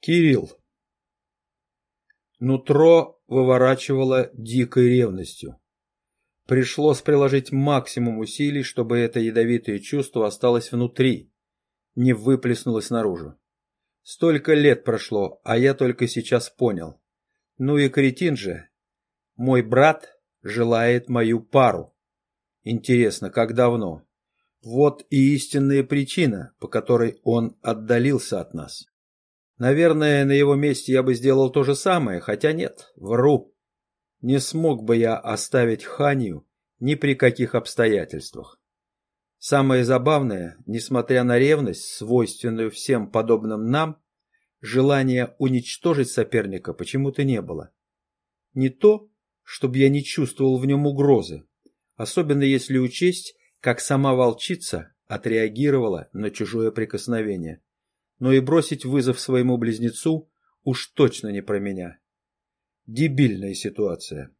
Кирилл. Нутро выворачивало дикой ревностью. Пришлось приложить максимум усилий, чтобы это ядовитое чувство осталось внутри, не выплеснулось наружу. Столько лет прошло, а я только сейчас понял. Ну и кретин же. Мой брат желает мою пару. Интересно, как давно? Вот и истинная причина, по которой он отдалился от нас. Наверное, на его месте я бы сделал то же самое, хотя нет, вру. Не смог бы я оставить Ханию ни при каких обстоятельствах. Самое забавное, несмотря на ревность, свойственную всем подобным нам, желания уничтожить соперника почему-то не было. Не то, чтобы я не чувствовал в нем угрозы, особенно если учесть, как сама волчица отреагировала на чужое прикосновение но и бросить вызов своему близнецу уж точно не про меня. Дебильная ситуация.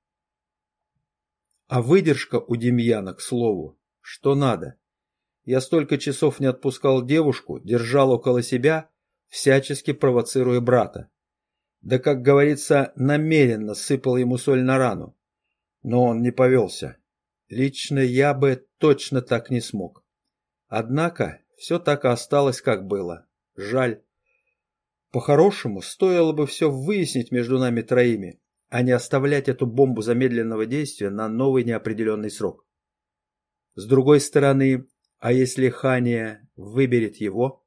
А выдержка у Демьяна, к слову, что надо. Я столько часов не отпускал девушку, держал около себя, всячески провоцируя брата. Да, как говорится, намеренно сыпал ему соль на рану. Но он не повелся. Лично я бы точно так не смог. Однако все так и осталось, как было. Жаль. По-хорошему, стоило бы все выяснить между нами троими, а не оставлять эту бомбу замедленного действия на новый неопределенный срок. С другой стороны, а если Хания выберет его?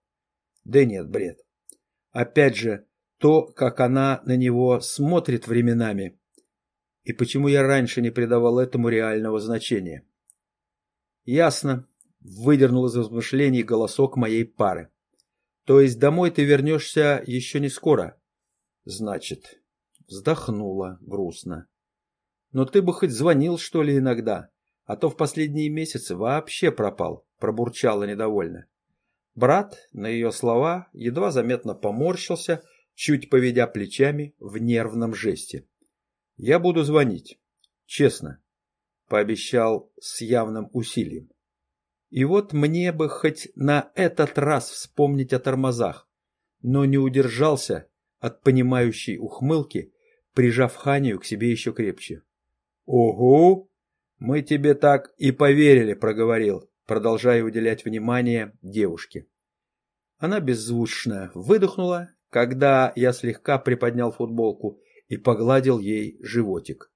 Да нет, бред. Опять же, то, как она на него смотрит временами, и почему я раньше не придавал этому реального значения. Ясно, выдернул из размышлений голосок моей пары. То есть домой ты вернешься еще не скоро? Значит, вздохнула грустно. Но ты бы хоть звонил, что ли, иногда, а то в последние месяцы вообще пропал, пробурчала недовольно. Брат, на ее слова, едва заметно поморщился, чуть поведя плечами в нервном жесте. Я буду звонить. Честно, пообещал с явным усилием. И вот мне бы хоть на этот раз вспомнить о тормозах, но не удержался от понимающей ухмылки, прижав Ханию к себе еще крепче. «Ого! Мы тебе так и поверили», — проговорил, продолжая уделять внимание девушке. Она беззвучно выдохнула, когда я слегка приподнял футболку и погладил ей животик.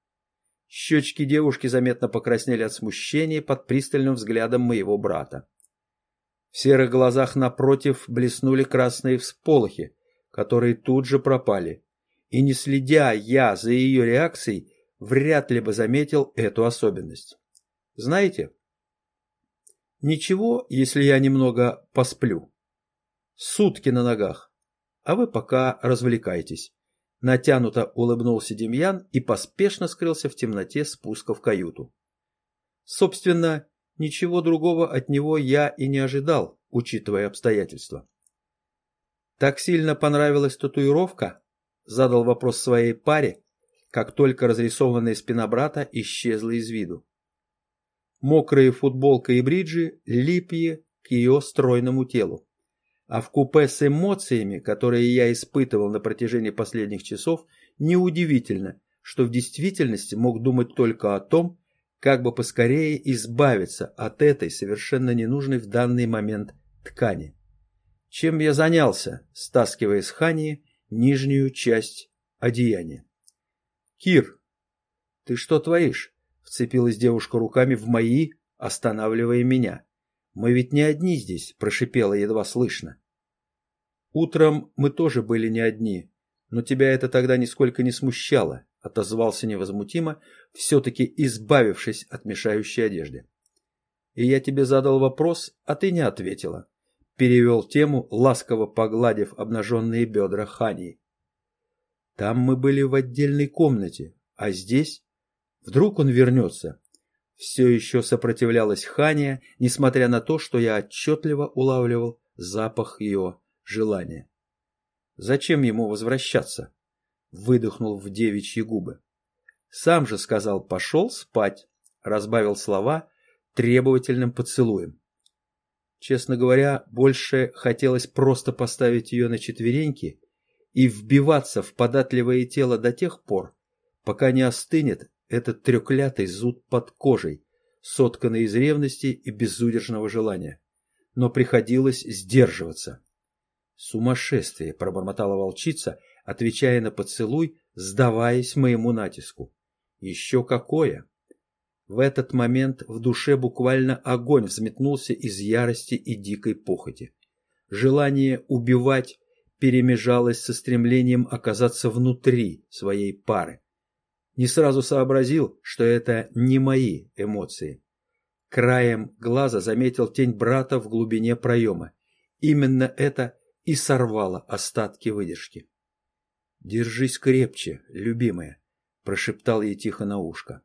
Щечки девушки заметно покраснели от смущения под пристальным взглядом моего брата. В серых глазах напротив блеснули красные всполохи, которые тут же пропали. И не следя я за ее реакцией, вряд ли бы заметил эту особенность. Знаете, ничего, если я немного посплю. Сутки на ногах, а вы пока развлекайтесь. Натянуто улыбнулся Демьян и поспешно скрылся в темноте спуска в каюту. Собственно, ничего другого от него я и не ожидал, учитывая обстоятельства. Так сильно понравилась татуировка? Задал вопрос своей паре, как только разрисованная спина брата исчезла из виду. Мокрая футболка и бриджи липли к ее стройному телу. А в купе с эмоциями, которые я испытывал на протяжении последних часов, неудивительно, что в действительности мог думать только о том, как бы поскорее избавиться от этой совершенно ненужной в данный момент ткани. Чем я занялся, стаскивая с Хани нижнюю часть одеяния. «Кир, ты что творишь?» — вцепилась девушка руками в мои, останавливая меня. Мы ведь не одни здесь, прошипела едва слышно. Утром мы тоже были не одни, но тебя это тогда нисколько не смущало, отозвался невозмутимо, все-таки избавившись от мешающей одежды. И я тебе задал вопрос, а ты не ответила. Перевел тему, ласково погладив обнаженные бедра Хани. Там мы были в отдельной комнате, а здесь... Вдруг он вернется, все еще сопротивлялась Хания, несмотря на то, что я отчетливо улавливал запах ее желания. «Зачем ему возвращаться?» — выдохнул в девичьи губы. Сам же сказал «пошел спать», — разбавил слова требовательным поцелуем. Честно говоря, больше хотелось просто поставить ее на четвереньки и вбиваться в податливое тело до тех пор, пока не остынет этот трёклятый зуд под кожей, сотканный из ревности и безудержного желания. Но приходилось сдерживаться. «Сумасшествие!» — пробормотала волчица, отвечая на поцелуй, сдаваясь моему натиску. «Еще какое!» В этот момент в душе буквально огонь взметнулся из ярости и дикой похоти. Желание убивать перемежалось со стремлением оказаться внутри своей пары. Не сразу сообразил, что это не мои эмоции. Краем глаза заметил тень брата в глубине проема. Именно это и сорвало остатки выдержки. «Держись крепче, любимая», — прошептал ей тихо на ушко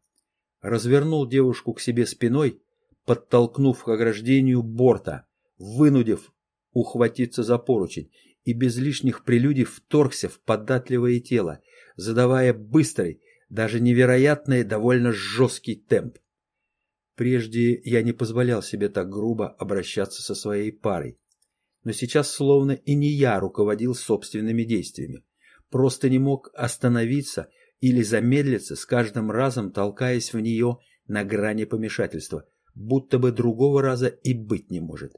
развернул девушку к себе спиной, подтолкнув к ограждению борта, вынудив ухватиться за поручень и без лишних прелюдий вторгся в податливое тело, задавая быстрый, даже невероятный, довольно жесткий темп. Прежде я не позволял себе так грубо обращаться со своей парой. Но сейчас словно и не я руководил собственными действиями. Просто не мог остановиться или замедлиться, с каждым разом толкаясь в нее на грани помешательства, будто бы другого раза и быть не может.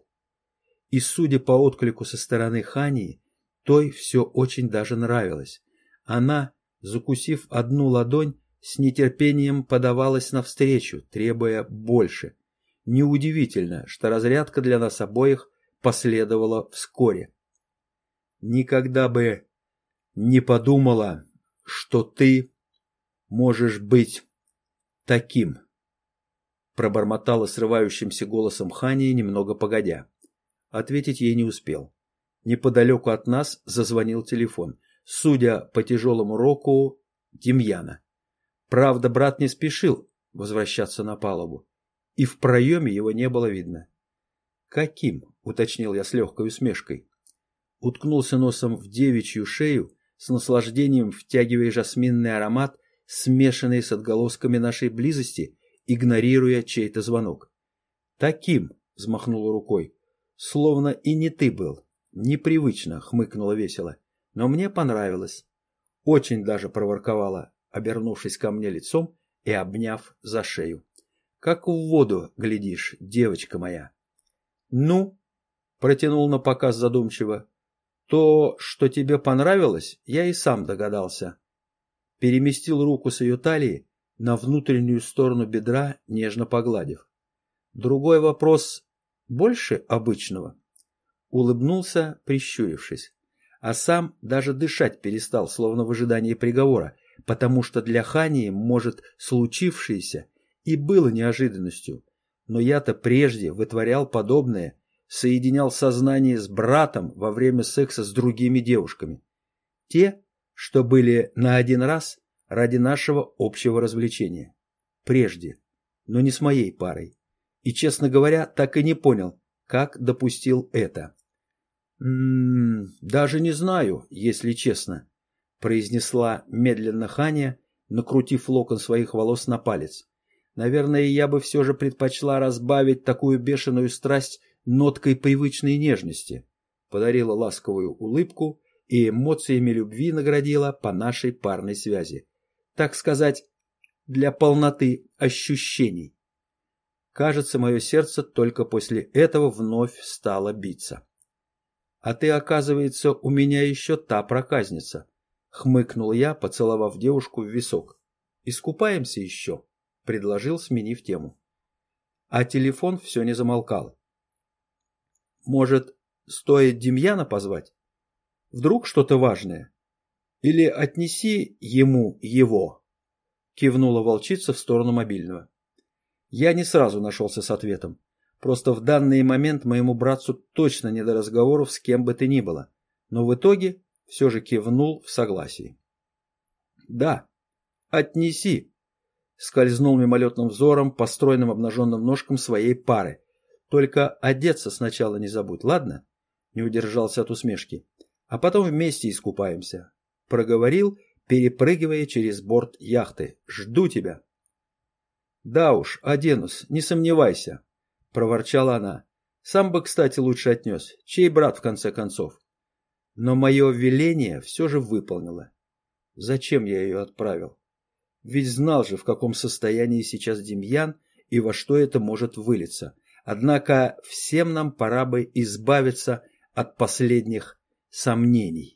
И судя по отклику со стороны Хании, той все очень даже нравилось. Она, закусив одну ладонь, с нетерпением подавалась навстречу, требуя больше. Неудивительно, что разрядка для нас обоих последовала вскоре. Никогда бы не подумала, что ты можешь быть таким, пробормотала срывающимся голосом Хания немного погодя. Ответить ей не успел. Неподалеку от нас зазвонил телефон. Судя по тяжелому року, Демьяна. Правда, брат не спешил возвращаться на палубу, и в проеме его не было видно. «Каким?» — уточнил я с легкой усмешкой. Уткнулся носом в девичью шею, с наслаждением втягивая жасминный аромат смешанные с отголосками нашей близости, игнорируя чей-то звонок. «Таким!» — взмахнула рукой. «Словно и не ты был. Непривычно!» — хмыкнула весело. «Но мне понравилось. Очень даже проворковала, обернувшись ко мне лицом и обняв за шею. Как в воду глядишь, девочка моя!» «Ну?» — протянул на показ задумчиво. «То, что тебе понравилось, я и сам догадался переместил руку с ее талии на внутреннюю сторону бедра, нежно погладив. Другой вопрос больше обычного. Улыбнулся, прищурившись. А сам даже дышать перестал, словно в ожидании приговора, потому что для Хании, может, случившееся и было неожиданностью. Но я-то прежде вытворял подобное, соединял сознание с братом во время секса с другими девушками. Те что были на один раз ради нашего общего развлечения. Прежде, но не с моей парой. И, честно говоря, так и не понял, как допустил это. «М -м, «Даже не знаю, если честно», — произнесла медленно Ханя, накрутив локон своих волос на палец. «Наверное, я бы все же предпочла разбавить такую бешеную страсть ноткой привычной нежности», — подарила ласковую улыбку и эмоциями любви наградила по нашей парной связи. Так сказать, для полноты ощущений. Кажется, мое сердце только после этого вновь стало биться. «А ты, оказывается, у меня еще та проказница», — хмыкнул я, поцеловав девушку в висок. «Искупаемся еще», — предложил, сменив тему. А телефон все не замолкал. «Может, стоит Демьяна позвать?» Вдруг что-то важное? Или отнеси ему его?» Кивнула волчица в сторону мобильного. Я не сразу нашелся с ответом. Просто в данный момент моему братцу точно не до разговоров с кем бы то ни было. Но в итоге все же кивнул в согласии. «Да, отнеси!» Скользнул мимолетным взором по стройным обнаженным ножкам своей пары. «Только одеться сначала не забудь, ладно?» Не удержался от усмешки а потом вместе искупаемся. Проговорил, перепрыгивая через борт яхты. Жду тебя. Да уж, оденусь, не сомневайся, проворчала она. Сам бы, кстати, лучше отнес. Чей брат, в конце концов? Но мое веление все же выполнила. Зачем я ее отправил? Ведь знал же, в каком состоянии сейчас Демьян и во что это может вылиться. Однако всем нам пора бы избавиться от последних сомнений.